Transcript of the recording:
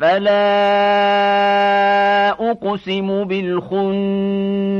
فلا أقسم بالخنس